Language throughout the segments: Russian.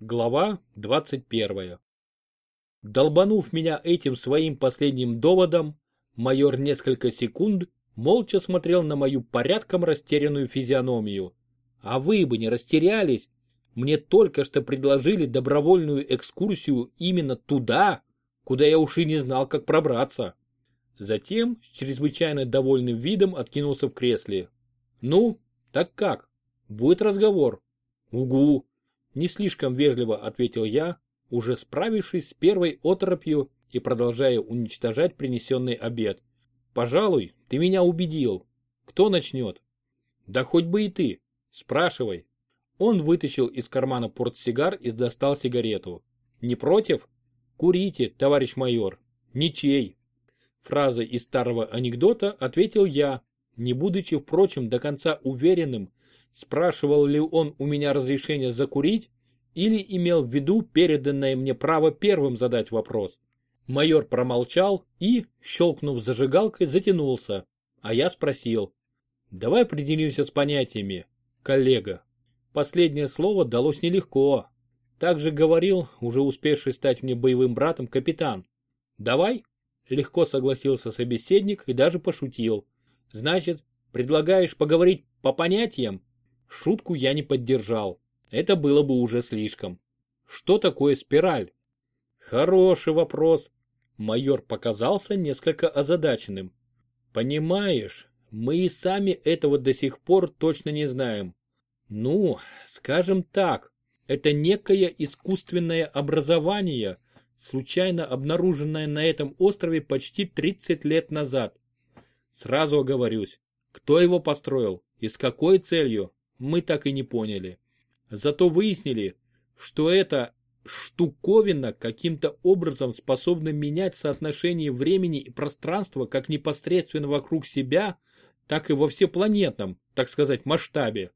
Глава 21. Долбанув меня этим своим последним доводом, майор несколько секунд молча смотрел на мою порядком растерянную физиономию. А вы бы не растерялись, мне только что предложили добровольную экскурсию именно туда, куда я уж и не знал, как пробраться. Затем, с чрезвычайно довольным видом откинулся в кресле. Ну, так как? Будет разговор? Угу. Не слишком вежливо ответил я, уже справившись с первой оторопью и продолжая уничтожать принесенный обед. Пожалуй, ты меня убедил. Кто начнет? Да хоть бы и ты. Спрашивай. Он вытащил из кармана портсигар и достал сигарету. Не против? Курите, товарищ майор. Ничей. Фразой из старого анекдота ответил я, не будучи, впрочем, до конца уверенным, спрашивал ли он у меня разрешение закурить или имел в виду переданное мне право первым задать вопрос. Майор промолчал и, щелкнув зажигалкой, затянулся, а я спросил. Давай определимся с понятиями, коллега. Последнее слово далось нелегко. Так же говорил, уже успевший стать мне боевым братом, капитан. Давай? Легко согласился собеседник и даже пошутил. Значит, предлагаешь поговорить по понятиям? Шутку я не поддержал. Это было бы уже слишком. Что такое спираль? Хороший вопрос. Майор показался несколько озадаченным. Понимаешь, мы и сами этого до сих пор точно не знаем. Ну, скажем так, это некое искусственное образование, случайно обнаруженное на этом острове почти 30 лет назад. Сразу оговорюсь, кто его построил и с какой целью, мы так и не поняли. Зато выяснили, что эта штуковина каким-то образом способна менять соотношение времени и пространства как непосредственно вокруг себя, так и во всепланетном, так сказать, масштабе.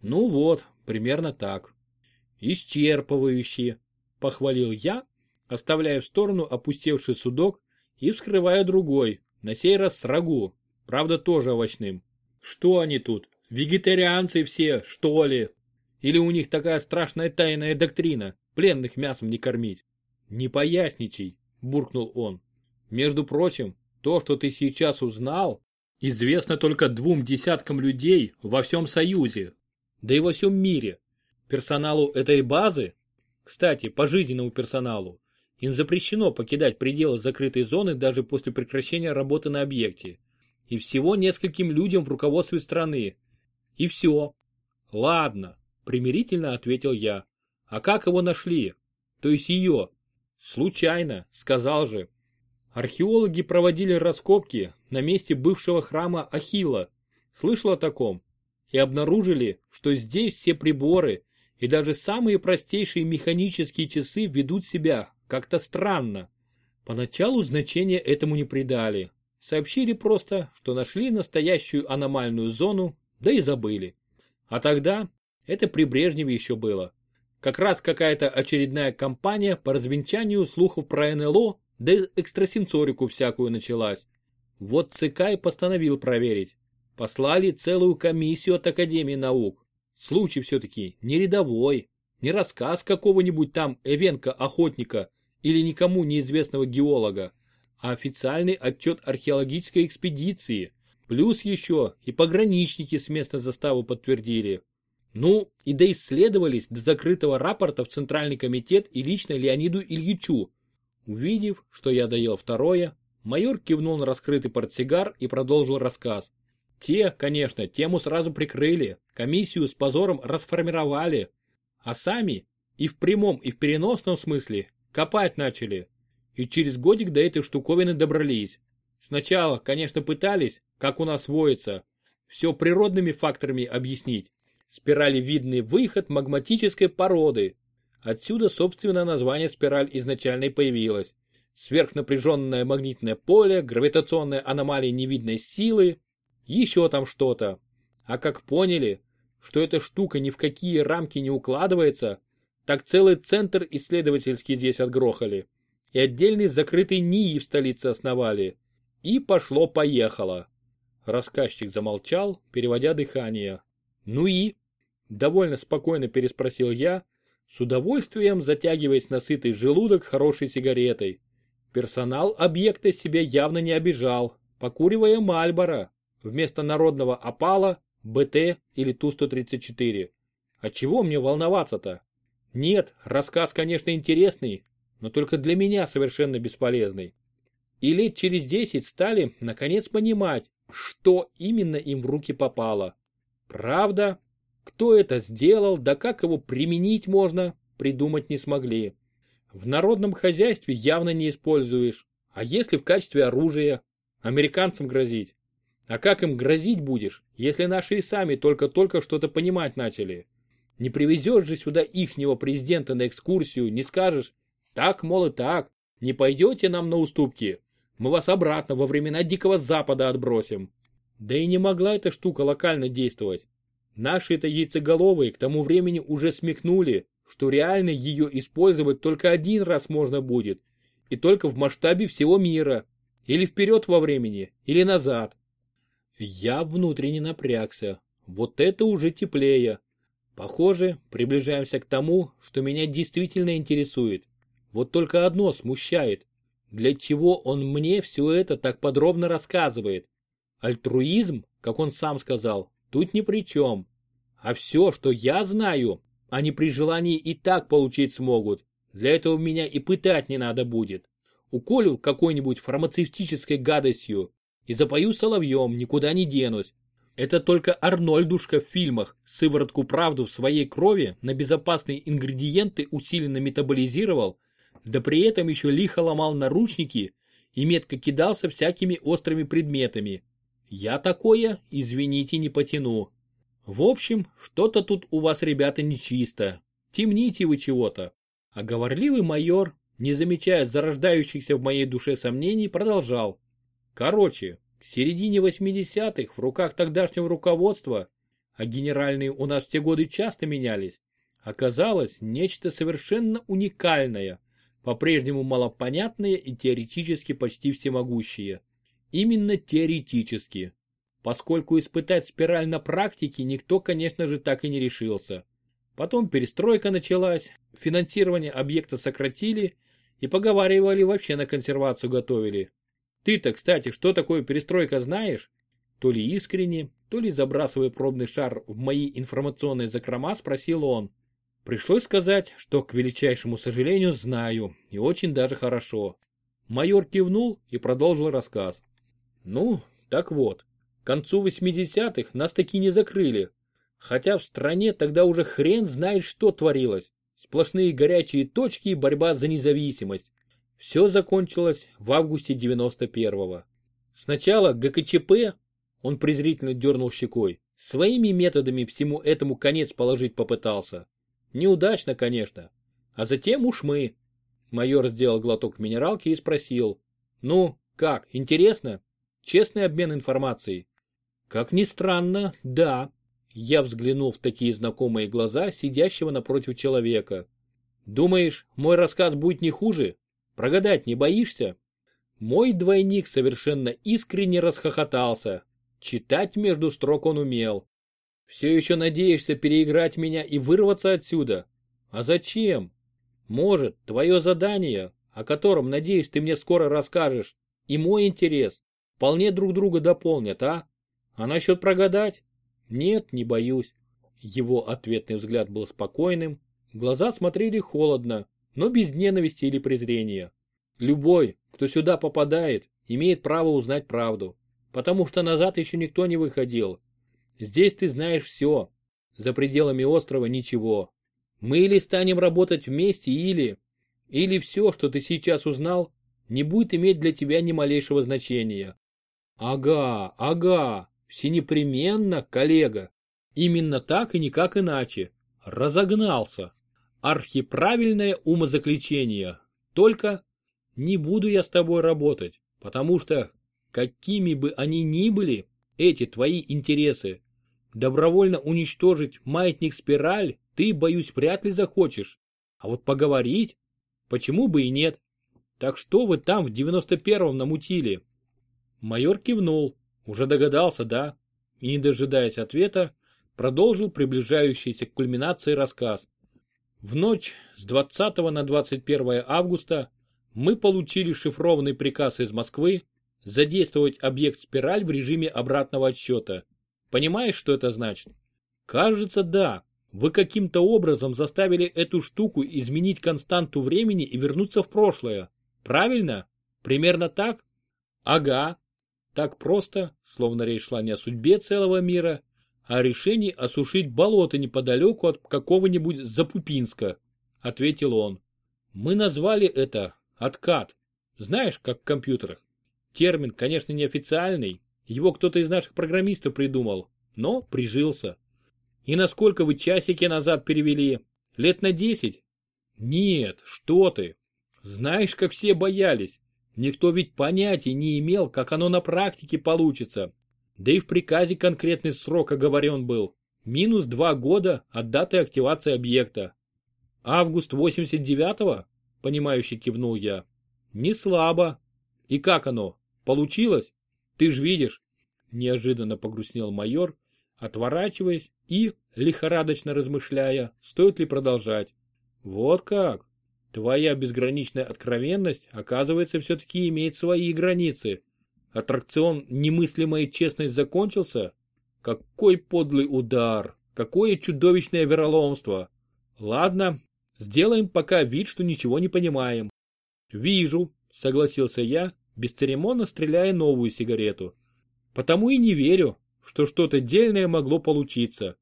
Ну вот, примерно так. Исчерпывающе, похвалил я, оставляя в сторону опустевший судок и вскрывая другой, на сей раз с рагу, правда тоже овощным. Что они тут, Вегетарианцы все, что ли? Или у них такая страшная тайная доктрина, пленных мясом не кормить? Не поясничай, буркнул он. Между прочим, то, что ты сейчас узнал, известно только двум десяткам людей во всем Союзе, да и во всем мире. Персоналу этой базы, кстати, пожизненному персоналу, им запрещено покидать пределы закрытой зоны даже после прекращения работы на объекте. И всего нескольким людям в руководстве страны, и все. Ладно, примирительно ответил я. А как его нашли? То есть ее? Случайно, сказал же. Археологи проводили раскопки на месте бывшего храма Ахилла. Слышал о таком? И обнаружили, что здесь все приборы и даже самые простейшие механические часы ведут себя как-то странно. Поначалу значения этому не придали. Сообщили просто, что нашли настоящую аномальную зону да и забыли. А тогда, это при Брежневе еще было, как раз какая-то очередная кампания по развенчанию слухов про НЛО, да и экстрасенсорику всякую началась. Вот ЦК и постановил проверить. Послали целую комиссию от Академии наук. Случай все-таки не рядовой, не рассказ какого-нибудь там Эвенка-охотника или никому неизвестного геолога, а официальный отчет археологической экспедиции, Плюс еще и пограничники с места заставы подтвердили. Ну, и доисследовались до закрытого рапорта в Центральный комитет и лично Леониду Ильичу. Увидев, что я доел второе, майор кивнул на раскрытый портсигар и продолжил рассказ. Те, конечно, тему сразу прикрыли, комиссию с позором расформировали, а сами и в прямом, и в переносном смысле копать начали. И через годик до этой штуковины добрались. Сначала, конечно, пытались, как у нас воится, все природными факторами объяснить. Спиралевидный выход магматической породы. Отсюда, собственно, название спираль изначально и появилось. Сверхнапряженное магнитное поле, гравитационная аномалия невидной силы, еще там что-то. А как поняли, что эта штука ни в какие рамки не укладывается, так целый центр исследовательский здесь отгрохали. И отдельный закрытый НИИ в столице основали. И пошло-поехало. Рассказчик замолчал, переводя дыхание. Ну и? Довольно спокойно переспросил я, с удовольствием затягиваясь на сытый желудок хорошей сигаретой. Персонал объекта себя явно не обижал, покуривая Мальборо вместо народного опала, БТ или Ту-134. А чего мне волноваться-то? Нет, рассказ, конечно, интересный, но только для меня совершенно бесполезный. И лет через десять стали, наконец, понимать, что именно им в руки попало. Правда, кто это сделал, да как его применить можно, придумать не смогли. В народном хозяйстве явно не используешь. А если в качестве оружия? Американцам грозить. А как им грозить будешь, если наши и сами только-только что-то понимать начали? Не привезешь же сюда ихнего президента на экскурсию, не скажешь, так, мол, и так, не пойдете нам на уступки, мы вас обратно во времена Дикого Запада отбросим. Да и не могла эта штука локально действовать. Наши-то яйцеголовые к тому времени уже смекнули, что реально ее использовать только один раз можно будет, и только в масштабе всего мира, или вперед во времени, или назад. Я внутренне напрягся, вот это уже теплее. Похоже, приближаемся к тому, что меня действительно интересует. Вот только одно смущает. Для чего он мне все это так подробно рассказывает? Альтруизм, как он сам сказал, тут ни при чем. А все, что я знаю, они при желании и так получить смогут. Для этого меня и пытать не надо будет. Уколю какой-нибудь фармацевтической гадостью и запою соловьем, никуда не денусь. Это только Арнольдушка в фильмах сыворотку правду в своей крови на безопасные ингредиенты усиленно метаболизировал, да при этом еще лихо ломал наручники и метко кидался всякими острыми предметами. Я такое, извините, не потяну. В общем, что-то тут у вас, ребята, нечисто. Темните вы чего-то. А говорливый майор, не замечая зарождающихся в моей душе сомнений, продолжал. Короче, к середине 80-х в руках тогдашнего руководства, а генеральные у нас в те годы часто менялись, оказалось нечто совершенно уникальное, по-прежнему малопонятное и теоретически почти всемогущее. Именно теоретически, поскольку испытать спираль на практике никто, конечно же, так и не решился. Потом перестройка началась, финансирование объекта сократили и поговаривали вообще на консервацию готовили. Ты-то, кстати, что такое перестройка знаешь? То ли искренне, то ли забрасывая пробный шар в мои информационные закрома, спросил он. Пришлось сказать, что, к величайшему сожалению, знаю, и очень даже хорошо. Майор кивнул и продолжил рассказ. Ну, так вот, к концу 80-х нас таки не закрыли, хотя в стране тогда уже хрен знает что творилось. Сплошные горячие точки и борьба за независимость. Все закончилось в августе 91-го. Сначала ГКЧП, он презрительно дернул щекой, своими методами всему этому конец положить попытался. Неудачно, конечно. А затем уж мы. Майор сделал глоток минералки и спросил. Ну, как, интересно? Честный обмен информацией? Как ни странно, да. Я взглянул в такие знакомые глаза сидящего напротив человека. Думаешь, мой рассказ будет не хуже? Прогадать не боишься? Мой двойник совершенно искренне расхохотался. Читать между строк он умел. Все еще надеешься переиграть меня и вырваться отсюда? А зачем? Может, твое задание, о котором, надеюсь, ты мне скоро расскажешь, и мой интерес вполне друг друга дополнят, а? А насчет прогадать? Нет, не боюсь. Его ответный взгляд был спокойным, глаза смотрели холодно, но без ненависти или презрения. Любой, кто сюда попадает, имеет право узнать правду, потому что назад еще никто не выходил. Здесь ты знаешь все, за пределами острова ничего. Мы или станем работать вместе, или... Или все, что ты сейчас узнал, не будет иметь для тебя ни малейшего значения. Ага, ага, все непременно, коллега. Именно так и никак иначе. Разогнался. Архиправильное умозаключение. Только не буду я с тобой работать, потому что, какими бы они ни были, эти твои интересы, добровольно уничтожить маятник-спираль ты, боюсь, вряд ли захочешь. А вот поговорить, почему бы и нет. Так что вы там в 91-м намутили? Майор кивнул, уже догадался, да? И не дожидаясь ответа, продолжил приближающийся к кульминации рассказ. В ночь с 20 на 21 августа мы получили шифрованный приказ из Москвы задействовать объект «Спираль» в режиме обратного отсчета. Понимаешь, что это значит? Кажется, да. Вы каким-то образом заставили эту штуку изменить константу времени и вернуться в прошлое. Правильно? Примерно так? Ага. Так просто, словно речь шла не о судьбе целого мира, а о решении осушить болото неподалеку от какого-нибудь Запупинска, ответил он. Мы назвали это откат. Знаешь, как в компьютерах. Термин, конечно, неофициальный, его кто-то из наших программистов придумал, но прижился. И насколько вы часики назад перевели? Лет на десять? Нет, что ты. Знаешь, как все боялись. Никто ведь понятия не имел, как оно на практике получится. Да и в приказе конкретный срок оговорен был. Минус два года от даты активации объекта. Август 89-го? Понимающе кивнул я. Не слабо. И как оно? Получилось? Ты ж видишь. Неожиданно погрустнел майор, отворачиваясь и, лихорадочно размышляя, стоит ли продолжать. Вот как. Твоя безграничная откровенность, оказывается, все-таки имеет свои границы. Аттракцион «Немыслимая честность» закончился? Какой подлый удар! Какое чудовищное вероломство! Ладно, сделаем пока вид, что ничего не понимаем. Вижу, согласился я, бесцеремонно стреляя новую сигарету. Потому и не верю, что что-то дельное могло получиться.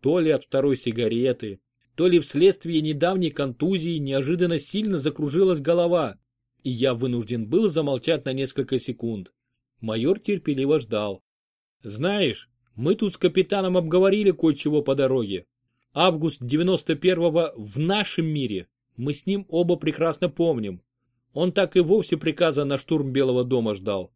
То ли от второй сигареты, то ли вследствие недавней контузии неожиданно сильно закружилась голова, и я вынужден был замолчать на несколько секунд. Майор терпеливо ждал. Знаешь, мы тут с капитаном обговорили кое-чего по дороге. Август 91-го в нашем мире. Мы с ним оба прекрасно помним. Он так и вовсе приказа на штурм Белого дома ждал.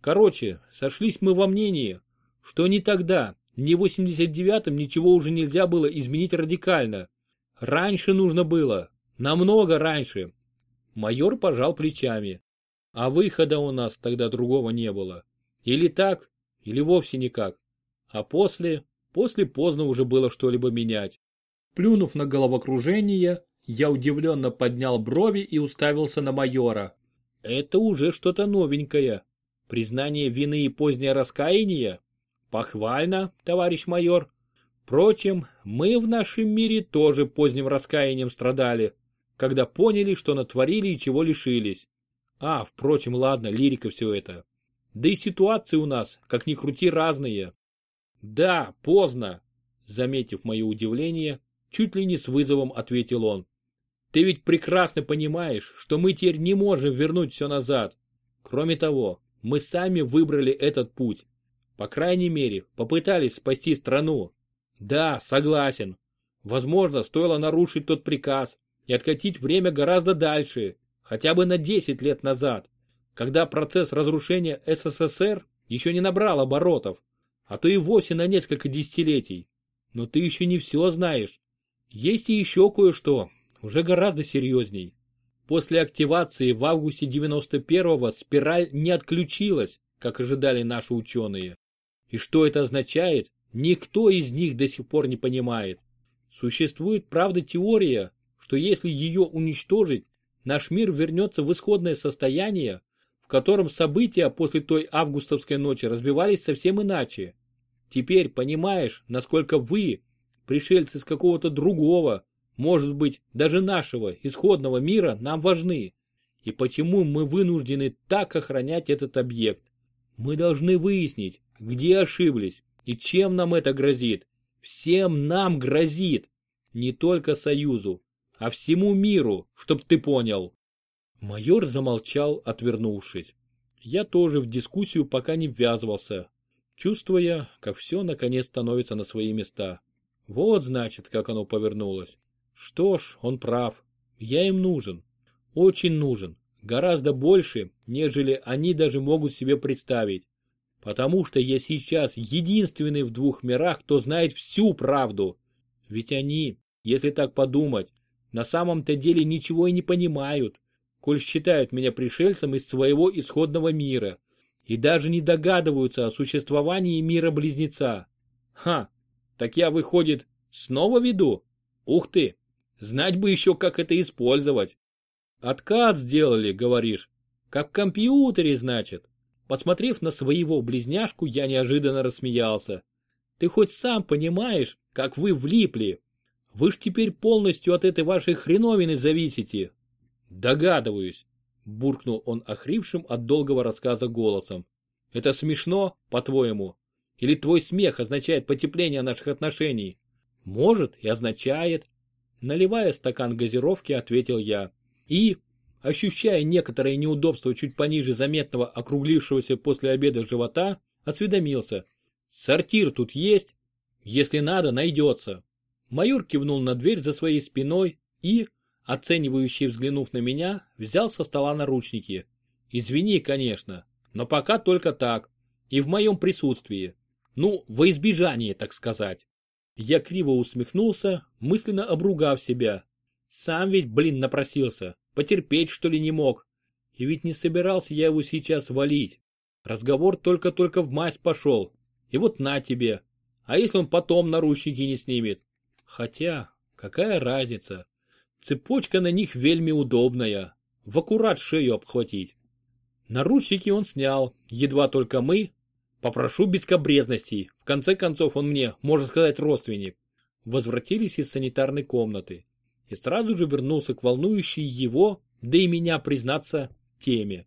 Короче, сошлись мы во мнении, что ни тогда, ни в 89-м ничего уже нельзя было изменить радикально. Раньше нужно было, намного раньше. Майор пожал плечами. А выхода у нас тогда другого не было. Или так, или вовсе никак. А после, после поздно уже было что-либо менять. Плюнув на головокружение, я удивленно поднял брови и уставился на майора. Это уже что-то новенькое. Признание вины и позднее раскаяние? Похвально, товарищ майор. Впрочем, мы в нашем мире тоже поздним раскаянием страдали, когда поняли, что натворили и чего лишились. А, впрочем, ладно, лирика все это. Да и ситуации у нас, как ни крути, разные. Да, поздно, заметив мое удивление, чуть ли не с вызовом ответил он. Ты ведь прекрасно понимаешь, что мы теперь не можем вернуть все назад. Кроме того, мы сами выбрали этот путь. По крайней мере, попытались спасти страну. Да, согласен. Возможно, стоило нарушить тот приказ и откатить время гораздо дальше, хотя бы на 10 лет назад, когда процесс разрушения СССР еще не набрал оборотов, а то и вовсе на несколько десятилетий. Но ты еще не все знаешь. Есть и еще кое-что, уже гораздо серьезней. После активации в августе 91-го спираль не отключилась, как ожидали наши ученые. И что это означает, никто из них до сих пор не понимает. Существует, правда, теория, что если ее уничтожить, наш мир вернется в исходное состояние, в котором события после той августовской ночи разбивались совсем иначе. Теперь понимаешь, насколько вы, пришельцы с какого-то другого, может быть, даже нашего исходного мира, нам важны. И почему мы вынуждены так охранять этот объект? Мы должны выяснить, где ошиблись и чем нам это грозит. Всем нам грозит. Не только Союзу, а всему миру, чтоб ты понял. Майор замолчал, отвернувшись. Я тоже в дискуссию пока не ввязывался, чувствуя, как все наконец становится на свои места. Вот значит, как оно повернулось. Что ж, он прав. Я им нужен. Очень нужен. Гораздо больше, нежели они даже могут себе представить. Потому что я сейчас единственный в двух мирах, кто знает всю правду. Ведь они, если так подумать, на самом-то деле ничего и не понимают, коль считают меня пришельцем из своего исходного мира и даже не догадываются о существовании мира-близнеца. Ха, так я, выходит, снова веду? Ух ты, Знать бы еще, как это использовать. Откат сделали, говоришь. Как в компьютере, значит. Посмотрев на своего близняшку, я неожиданно рассмеялся. Ты хоть сам понимаешь, как вы влипли? Вы ж теперь полностью от этой вашей хреновины зависите. Догадываюсь, буркнул он охрипшим от долгого рассказа голосом. Это смешно, по-твоему? Или твой смех означает потепление наших отношений? Может и означает. Наливая стакан газировки, ответил я. И, ощущая некоторое неудобство чуть пониже заметного округлившегося после обеда живота, осведомился. «Сортир тут есть? Если надо, найдется». Майор кивнул на дверь за своей спиной и, оценивающий взглянув на меня, взял со стола наручники. «Извини, конечно, но пока только так, и в моем присутствии. Ну, во избежание, так сказать». Я криво усмехнулся, мысленно обругав себя. Сам ведь, блин, напросился. Потерпеть, что ли, не мог. И ведь не собирался я его сейчас валить. Разговор только-только в масть пошел. И вот на тебе. А если он потом наручники не снимет? Хотя, какая разница? Цепочка на них вельми удобная. В аккурат шею обхватить. Наручники он снял, едва только мы. Попрошу без. В конце концов он мне, можно сказать, родственник. Возвратились из санитарной комнаты и сразу же вернулся к волнующей его, да и меня, признаться, теме.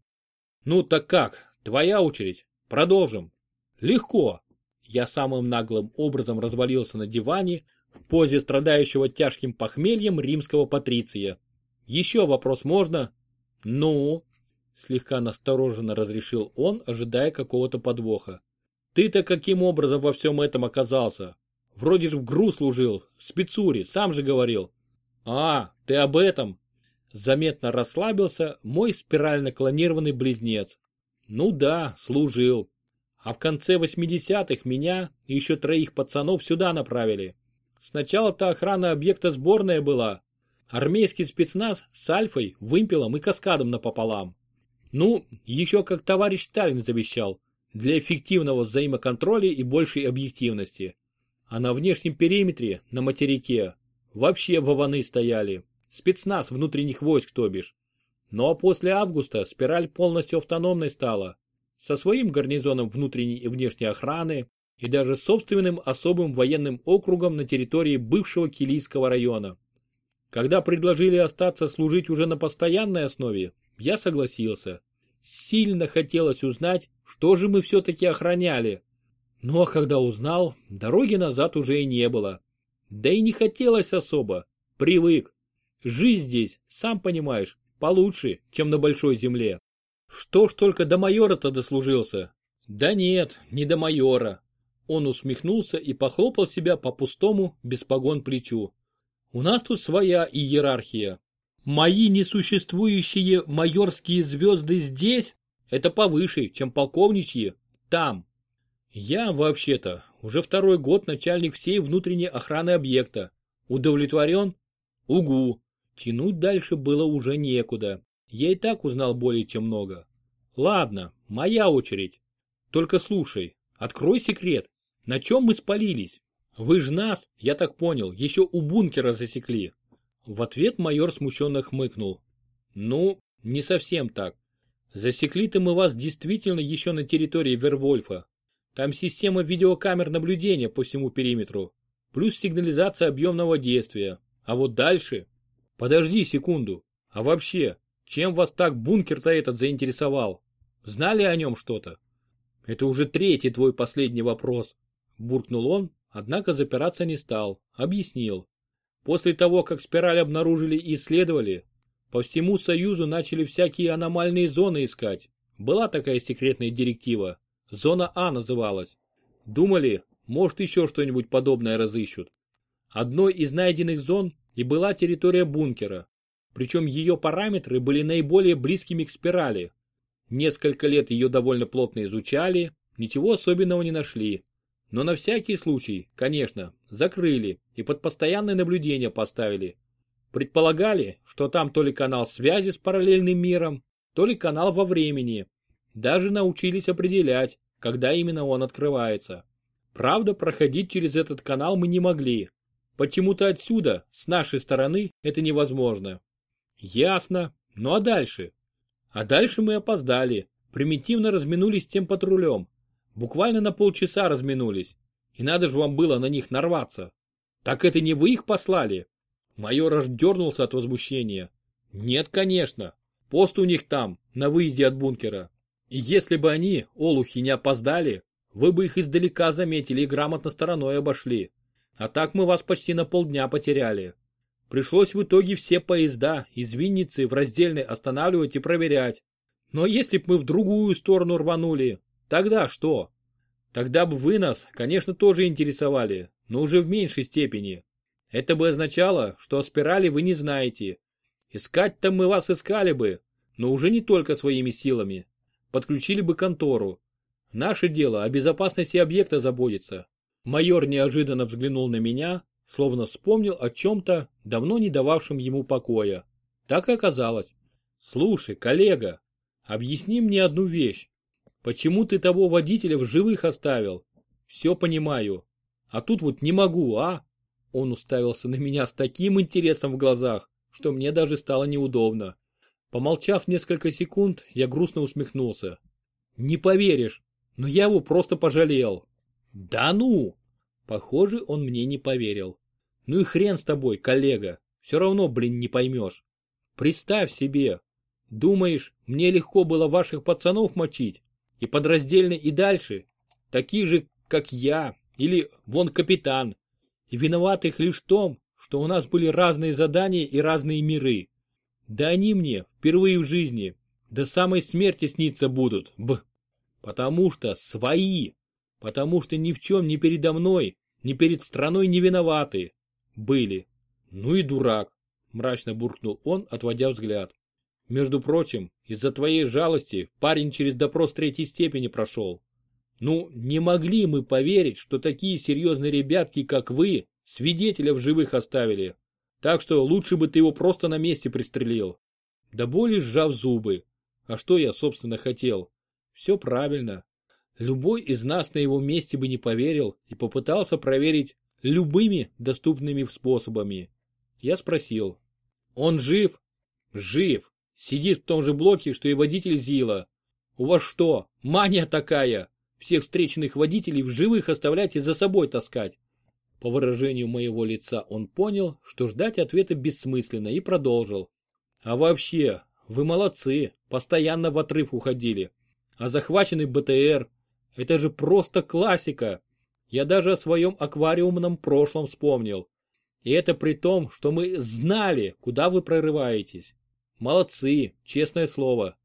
Ну так как, твоя очередь, продолжим. Легко. Я самым наглым образом развалился на диване в позе страдающего тяжким похмельем римского патриция. Еще вопрос можно? Ну? Слегка настороженно разрешил он, ожидая какого-то подвоха. Ты-то каким образом во всем этом оказался? Вроде же в ГРУ служил, в спецуре, сам же говорил. «А, ты об этом?» Заметно расслабился мой спирально клонированный близнец. «Ну да, служил. А в конце 80-х меня и еще троих пацанов сюда направили. Сначала-то охрана объекта сборная была. Армейский спецназ с Альфой, вымпелом и каскадом напополам. Ну, еще как товарищ Сталин завещал, для эффективного взаимоконтроля и большей объективности. А на внешнем периметре, на материке, Вообще вованы стояли. Спецназ внутренних войск, то бишь. Ну а после августа спираль полностью автономной стала. Со своим гарнизоном внутренней и внешней охраны и даже собственным особым военным округом на территории бывшего Килийского района. Когда предложили остаться служить уже на постоянной основе, я согласился. Сильно хотелось узнать, что же мы все-таки охраняли. Ну а когда узнал, дороги назад уже и не было. Да и не хотелось особо. Привык. Жизнь здесь, сам понимаешь, получше, чем на большой земле. Что ж только до майора-то дослужился? Да нет, не до майора. Он усмехнулся и похлопал себя по пустому, без погон плечу. У нас тут своя иерархия. Мои несуществующие майорские звезды здесь, это повыше, чем полковничьи, там. Я, вообще-то, уже второй год начальник всей внутренней охраны объекта. Удовлетворен? Угу. Тянуть дальше было уже некуда. Я и так узнал более чем много. Ладно, моя очередь. Только слушай, открой секрет. На чем мы спалились? Вы ж нас, я так понял, еще у бункера засекли. В ответ майор смущенно хмыкнул. Ну, не совсем так. Засекли-то мы вас действительно еще на территории Вервольфа. Там система видеокамер наблюдения по всему периметру, плюс сигнализация объемного действия. А вот дальше... Подожди секунду. А вообще, чем вас так бункер-то этот заинтересовал? Знали о нем что-то? Это уже третий твой последний вопрос. Буркнул он, однако запираться не стал, объяснил. После того, как спираль обнаружили и исследовали, по всему Союзу начали всякие аномальные зоны искать. Была такая секретная директива. Зона А называлась. Думали, может еще что-нибудь подобное разыщут. Одной из найденных зон и была территория бункера. Причем ее параметры были наиболее близкими к спирали. Несколько лет ее довольно плотно изучали, ничего особенного не нашли. Но на всякий случай, конечно, закрыли и под постоянное наблюдение поставили. Предполагали, что там то ли канал связи с параллельным миром, то ли канал во времени, даже научились определять, когда именно он открывается. Правда, проходить через этот канал мы не могли. Почему-то отсюда, с нашей стороны, это невозможно. Ясно. Ну а дальше? А дальше мы опоздали. Примитивно разминулись с тем патрулем. Буквально на полчаса разминулись. И надо же вам было на них нарваться. Так это не вы их послали? Майор аж дернулся от возмущения. Нет, конечно. Пост у них там, на выезде от бункера. И если бы они, олухи, не опоздали, вы бы их издалека заметили и грамотно стороной обошли. А так мы вас почти на полдня потеряли. Пришлось в итоге все поезда из Винницы в раздельной останавливать и проверять. Но если бы мы в другую сторону рванули, тогда что? Тогда бы вы нас, конечно, тоже интересовали, но уже в меньшей степени. Это бы означало, что о спирали вы не знаете. Искать-то мы вас искали бы, но уже не только своими силами. Подключили бы контору. Наше дело о безопасности объекта заботиться. Майор неожиданно взглянул на меня, словно вспомнил о чем-то, давно не дававшем ему покоя. Так и оказалось. Слушай, коллега, объясни мне одну вещь. Почему ты того водителя в живых оставил? Все понимаю. А тут вот не могу, а? Он уставился на меня с таким интересом в глазах, что мне даже стало неудобно. Помолчав несколько секунд, я грустно усмехнулся. Не поверишь, но я его просто пожалел. Да ну! Похоже, он мне не поверил. Ну и хрен с тобой, коллега. Все равно, блин, не поймешь. Представь себе. Думаешь, мне легко было ваших пацанов мочить? И подраздельно и дальше? Такие же, как я, или вон капитан. И виноватых лишь в том, что у нас были разные задания и разные миры. Да они мне впервые в жизни до самой смерти сниться будут, б. Потому что свои потому что ни в чем ни передо мной, ни перед страной не виноваты. Были. Ну и дурак, мрачно буркнул он, отводя взгляд. Между прочим, из-за твоей жалости парень через допрос третьей степени прошел. Ну, не могли мы поверить, что такие серьезные ребятки, как вы, свидетеля в живых оставили. Так что лучше бы ты его просто на месте пристрелил. Да более сжав зубы. А что я, собственно, хотел? Все правильно. Любой из нас на его месте бы не поверил и попытался проверить любыми доступными способами. Я спросил. Он жив? Жив. Сидит в том же блоке, что и водитель Зила. У вас что, мания такая? Всех встреченных водителей в живых оставлять и за собой таскать? По выражению моего лица он понял, что ждать ответа бессмысленно и продолжил. А вообще, вы молодцы, постоянно в отрыв уходили. А захваченный БТР, это же просто классика. Я даже о своем аквариумном прошлом вспомнил. И это при том, что мы знали, куда вы прорываетесь. Молодцы, честное слово.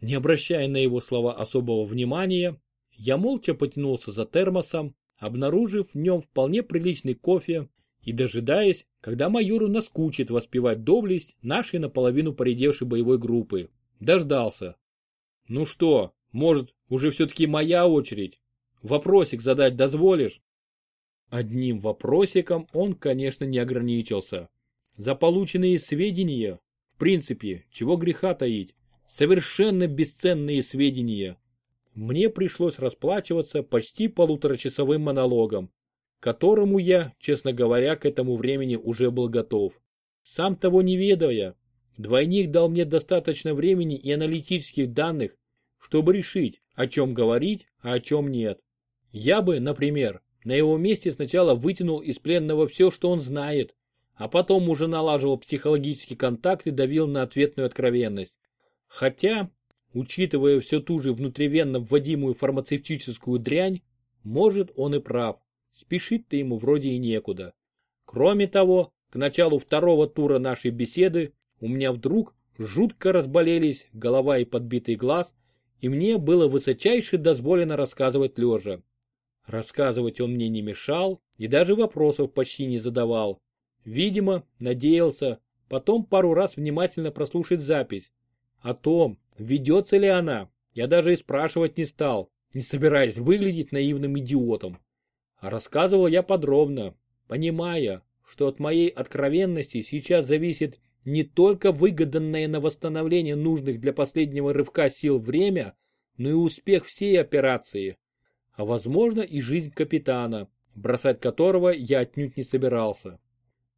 Не обращая на его слова особого внимания, я молча потянулся за термосом, обнаружив в нем вполне приличный кофе и дожидаясь, когда майору наскучит воспевать доблесть нашей наполовину поредевшей боевой группы. Дождался. Ну что, может, уже все-таки моя очередь? Вопросик задать дозволишь? Одним вопросиком он, конечно, не ограничился. За полученные сведения, принципе, чего греха таить, совершенно бесценные сведения. Мне пришлось расплачиваться почти полуторачасовым монологом, которому я, честно говоря, к этому времени уже был готов. Сам того не ведая, двойник дал мне достаточно времени и аналитических данных, чтобы решить, о чем говорить, а о чем нет. Я бы, например, на его месте сначала вытянул из пленного все, что он знает, а потом уже налаживал психологический контакт и давил на ответную откровенность. Хотя, учитывая всю ту же внутривенно вводимую фармацевтическую дрянь, может он и прав. Спешить-то ему вроде и некуда. Кроме того, к началу второго тура нашей беседы у меня вдруг жутко разболелись голова и подбитый глаз, и мне было высочайше дозволено рассказывать лежа. Рассказывать он мне не мешал и даже вопросов почти не задавал. Видимо, надеялся потом пару раз внимательно прослушать запись. О том, ведется ли она, я даже и спрашивать не стал, не собираясь выглядеть наивным идиотом. А рассказывал я подробно, понимая, что от моей откровенности сейчас зависит не только выгоданное на восстановление нужных для последнего рывка сил время, но и успех всей операции, а возможно и жизнь капитана, бросать которого я отнюдь не собирался.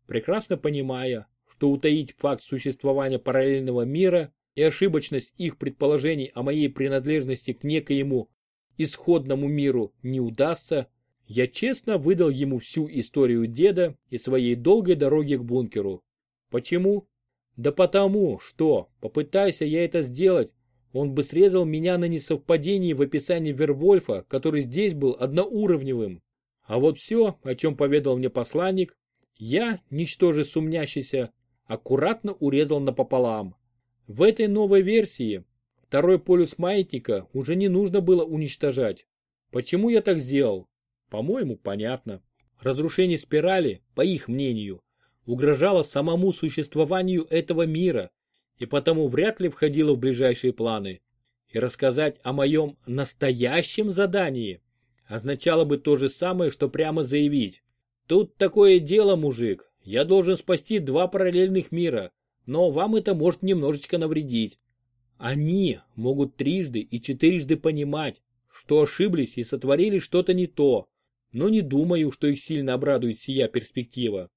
Прекрасно понимая, что утаить факт существования параллельного мира и ошибочность их предположений о моей принадлежности к некоему исходному миру не удастся, я честно выдал ему всю историю деда и своей долгой дороги к бункеру. Почему? Да потому, что, попытайся я это сделать, он бы срезал меня на несовпадении в описании Вервольфа, который здесь был одноуровневым. А вот все, о чем поведал мне посланник, я, ничтоже сумнящийся, аккуратно урезал напополам. В этой новой версии второй полюс маятника уже не нужно было уничтожать. Почему я так сделал? По-моему, понятно. Разрушение спирали, по их мнению, угрожало самому существованию этого мира и потому вряд ли входило в ближайшие планы. И рассказать о моем настоящем задании означало бы то же самое, что прямо заявить. Тут такое дело, мужик, я должен спасти два параллельных мира, но вам это может немножечко навредить. Они могут трижды и четырежды понимать, что ошиблись и сотворили что-то не то, но не думаю, что их сильно обрадует сия перспектива.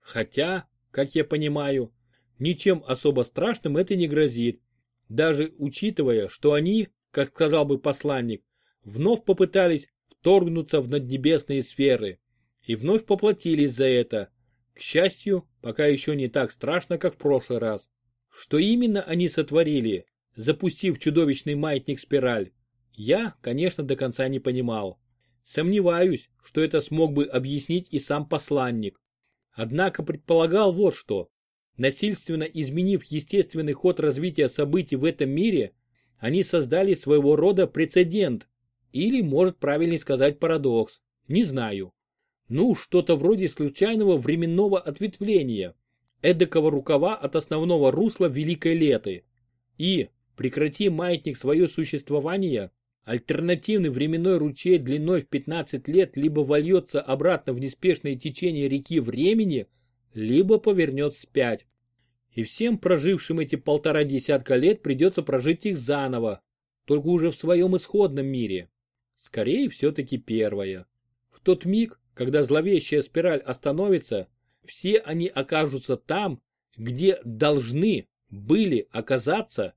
Хотя, как я понимаю, ничем особо страшным это не грозит, даже учитывая, что они, как сказал бы посланник, вновь попытались вторгнуться в наднебесные сферы и вновь поплатились за это. К счастью, пока еще не так страшно, как в прошлый раз. Что именно они сотворили, запустив чудовищный маятник-спираль, я, конечно, до конца не понимал. Сомневаюсь, что это смог бы объяснить и сам посланник. Однако предполагал вот что. Насильственно изменив естественный ход развития событий в этом мире, они создали своего рода прецедент. Или, может правильнее сказать, парадокс. Не знаю. Ну, что-то вроде случайного временного ответвления, эдакого рукава от основного русла Великой Леты. И, прекрати маятник свое существование, Альтернативный временной ручей длиной в 15 лет либо вольется обратно в неспешное течение реки времени, либо повернет вспять. И всем прожившим эти полтора десятка лет придется прожить их заново, только уже в своем исходном мире. Скорее все-таки первое. В тот миг, когда зловещая спираль остановится, все они окажутся там, где должны были оказаться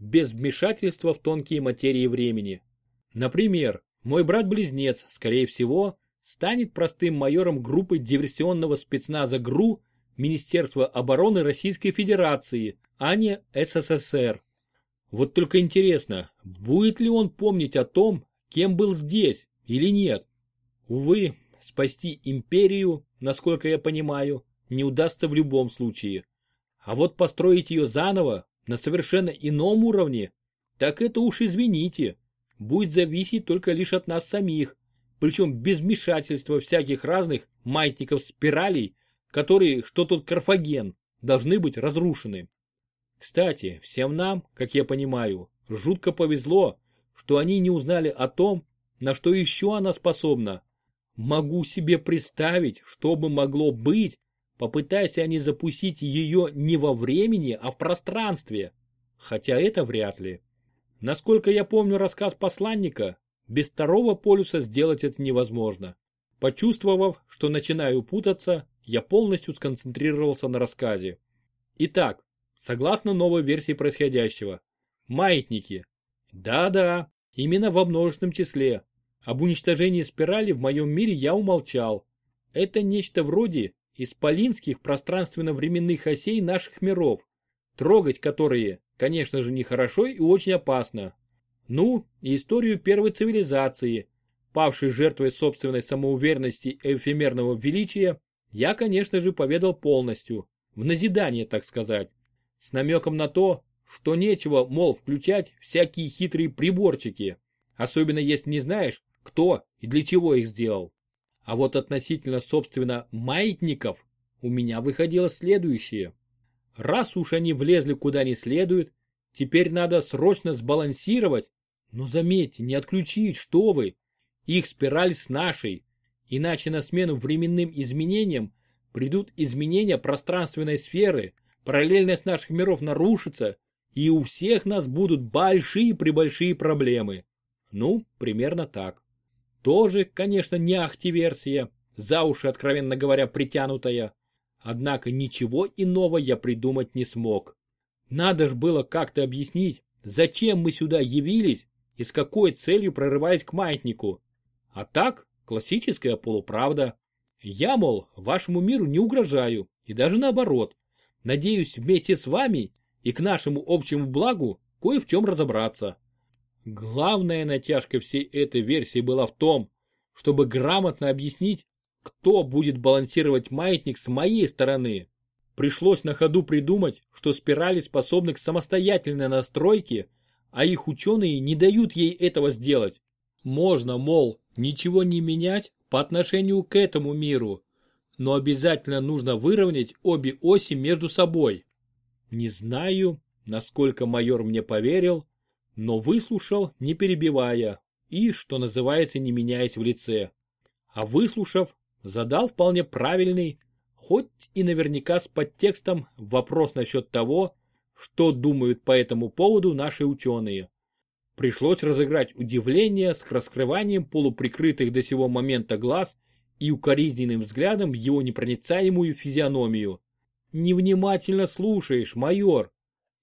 без вмешательства в тонкие материи времени. Например, мой брат-близнец, скорее всего, станет простым майором группы диверсионного спецназа ГРУ Министерства обороны Российской Федерации, а не СССР. Вот только интересно, будет ли он помнить о том, кем был здесь или нет? Увы, спасти империю, насколько я понимаю, не удастся в любом случае. А вот построить ее заново, на совершенно ином уровне, так это уж извините, будет зависеть только лишь от нас самих, причем без вмешательства всяких разных маятников-спиралей, которые, что тут Карфаген, должны быть разрушены. Кстати, всем нам, как я понимаю, жутко повезло, что они не узнали о том, на что еще она способна. Могу себе представить, что бы могло быть, попытаясь они запустить ее не во времени, а в пространстве. Хотя это вряд ли. Насколько я помню рассказ посланника, без второго полюса сделать это невозможно. Почувствовав, что начинаю путаться, я полностью сконцентрировался на рассказе. Итак, согласно новой версии происходящего, маятники. Да-да, именно во множественном числе. Об уничтожении спирали в моем мире я умолчал. Это нечто вроде исполинских пространственно-временных осей наших миров, трогать которые Конечно же, нехорошо и очень опасно. Ну, и историю первой цивилизации, павшей жертвой собственной самоуверенности и эфемерного величия, я, конечно же, поведал полностью, в назидание, так сказать, с намеком на то, что нечего, мол, включать всякие хитрые приборчики, особенно если не знаешь, кто и для чего их сделал. А вот относительно, собственно, маятников у меня выходило следующее. Раз уж они влезли куда не следует, теперь надо срочно сбалансировать. Но заметьте, не отключить, что вы. Их спираль с нашей. Иначе на смену временным изменениям придут изменения пространственной сферы, параллельность наших миров нарушится, и у всех нас будут большие-пребольшие проблемы. Ну, примерно так. Тоже, конечно, не ахти-версия, за уши, откровенно говоря, притянутая. Однако ничего иного я придумать не смог. Надо ж было как-то объяснить, зачем мы сюда явились и с какой целью прорываясь к маятнику. А так, классическая полуправда. Я, мол, вашему миру не угрожаю, и даже наоборот. Надеюсь вместе с вами и к нашему общему благу кое в чем разобраться. Главная натяжка всей этой версии была в том, чтобы грамотно объяснить, кто будет балансировать маятник с моей стороны. Пришлось на ходу придумать, что спирали способны к самостоятельной настройке, а их ученые не дают ей этого сделать. Можно, мол, ничего не менять по отношению к этому миру, но обязательно нужно выровнять обе оси между собой. Не знаю, насколько майор мне поверил, но выслушал, не перебивая, и, что называется, не меняясь в лице. А выслушав, задал вполне правильный, хоть и наверняка с подтекстом, вопрос насчет того, что думают по этому поводу наши ученые. Пришлось разыграть удивление с раскрыванием полуприкрытых до сего момента глаз и укоризненным взглядом его непроницаемую физиономию. «Невнимательно слушаешь, майор.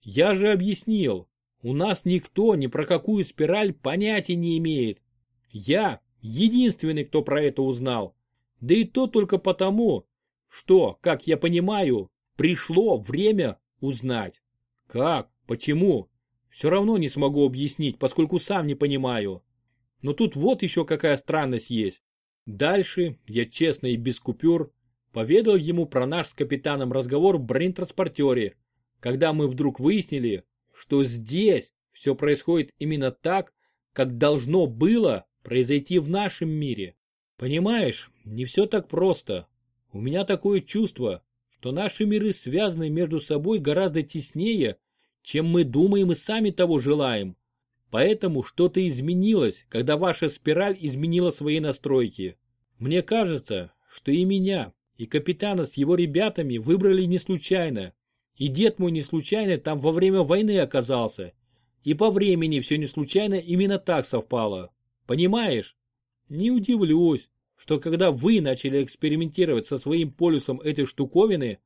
Я же объяснил, у нас никто ни про какую спираль понятия не имеет. Я единственный, кто про это узнал. Да и то только потому, что, как я понимаю, пришло время узнать. Как? Почему? Все равно не смогу объяснить, поскольку сам не понимаю. Но тут вот еще какая странность есть. Дальше я честно и без купюр поведал ему про наш с капитаном разговор в бронетранспортере, когда мы вдруг выяснили, что здесь все происходит именно так, как должно было произойти в нашем мире. Понимаешь, не все так просто. У меня такое чувство, что наши миры связаны между собой гораздо теснее, чем мы думаем и сами того желаем. Поэтому что-то изменилось, когда ваша спираль изменила свои настройки. Мне кажется, что и меня, и капитана с его ребятами выбрали не случайно. И дед мой не случайно там во время войны оказался. И по времени все не случайно именно так совпало. Понимаешь? Не удивлюсь, что когда вы начали экспериментировать со своим полюсом этой штуковины,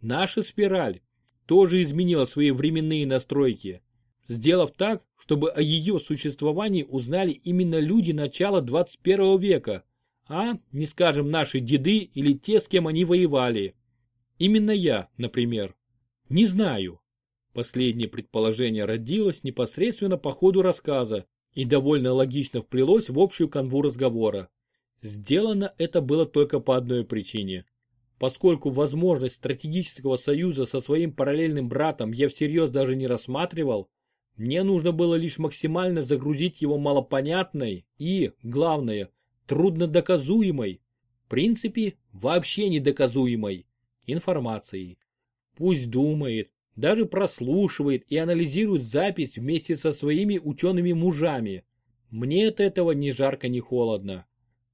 наша спираль тоже изменила свои временные настройки, сделав так, чтобы о ее существовании узнали именно люди начала 21 века, а не скажем наши деды или те, с кем они воевали. Именно я, например. Не знаю. Последнее предположение родилось непосредственно по ходу рассказа и довольно логично вплелось в общую канву разговора. Сделано это было только по одной причине. Поскольку возможность стратегического союза со своим параллельным братом я всерьез даже не рассматривал, мне нужно было лишь максимально загрузить его малопонятной и, главное, труднодоказуемой, в принципе, вообще недоказуемой информацией. Пусть думает, даже прослушивает и анализирует запись вместе со своими учеными мужами. Мне от этого ни жарко, ни холодно.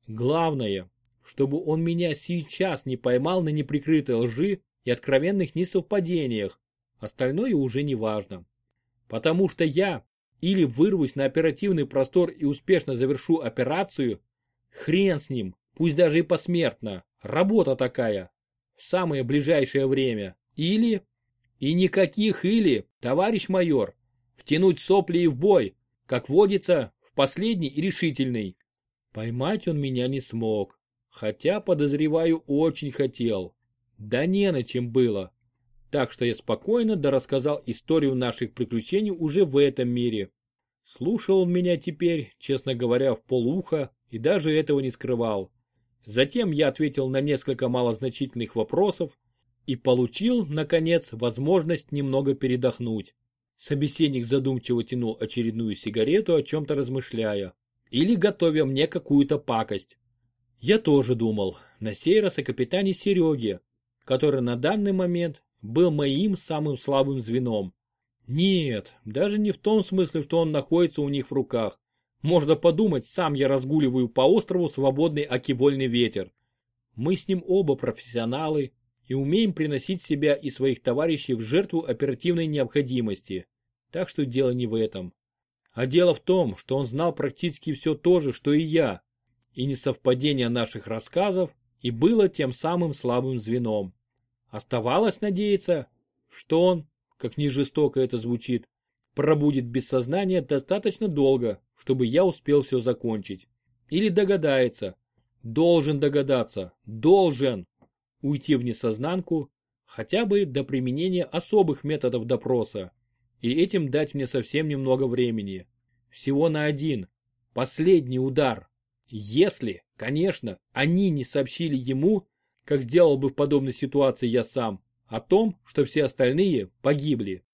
Главное, чтобы он меня сейчас не поймал на неприкрытой лжи и откровенных несовпадениях. Остальное уже не важно. Потому что я или вырвусь на оперативный простор и успешно завершу операцию, хрен с ним, пусть даже и посмертно, работа такая, в самое ближайшее время. Или... И никаких или, товарищ майор, втянуть сопли и в бой, как водится, в последний и решительный. Поймать он меня не смог, хотя, подозреваю, очень хотел. Да не на чем было. Так что я спокойно дорассказал историю наших приключений уже в этом мире. Слушал он меня теперь, честно говоря, в полуха и даже этого не скрывал. Затем я ответил на несколько малозначительных вопросов, и получил, наконец, возможность немного передохнуть. Собеседник задумчиво тянул очередную сигарету, о чем-то размышляя. Или готовя мне какую-то пакость. Я тоже думал, на сей раз о капитане Сереге, который на данный момент был моим самым слабым звеном. Нет, даже не в том смысле, что он находится у них в руках. Можно подумать, сам я разгуливаю по острову свободный окивольный ветер. Мы с ним оба профессионалы, и умеем приносить себя и своих товарищей в жертву оперативной необходимости. Так что дело не в этом. А дело в том, что он знал практически все то же, что и я. И несовпадение наших рассказов и было тем самым слабым звеном. Оставалось надеяться, что он, как ни жестоко это звучит, пробудет без сознания достаточно долго, чтобы я успел все закончить. Или догадается. Должен догадаться. Должен. Уйти в несознанку, хотя бы до применения особых методов допроса. И этим дать мне совсем немного времени. Всего на один. Последний удар. Если, конечно, они не сообщили ему, как сделал бы в подобной ситуации я сам, о том, что все остальные погибли.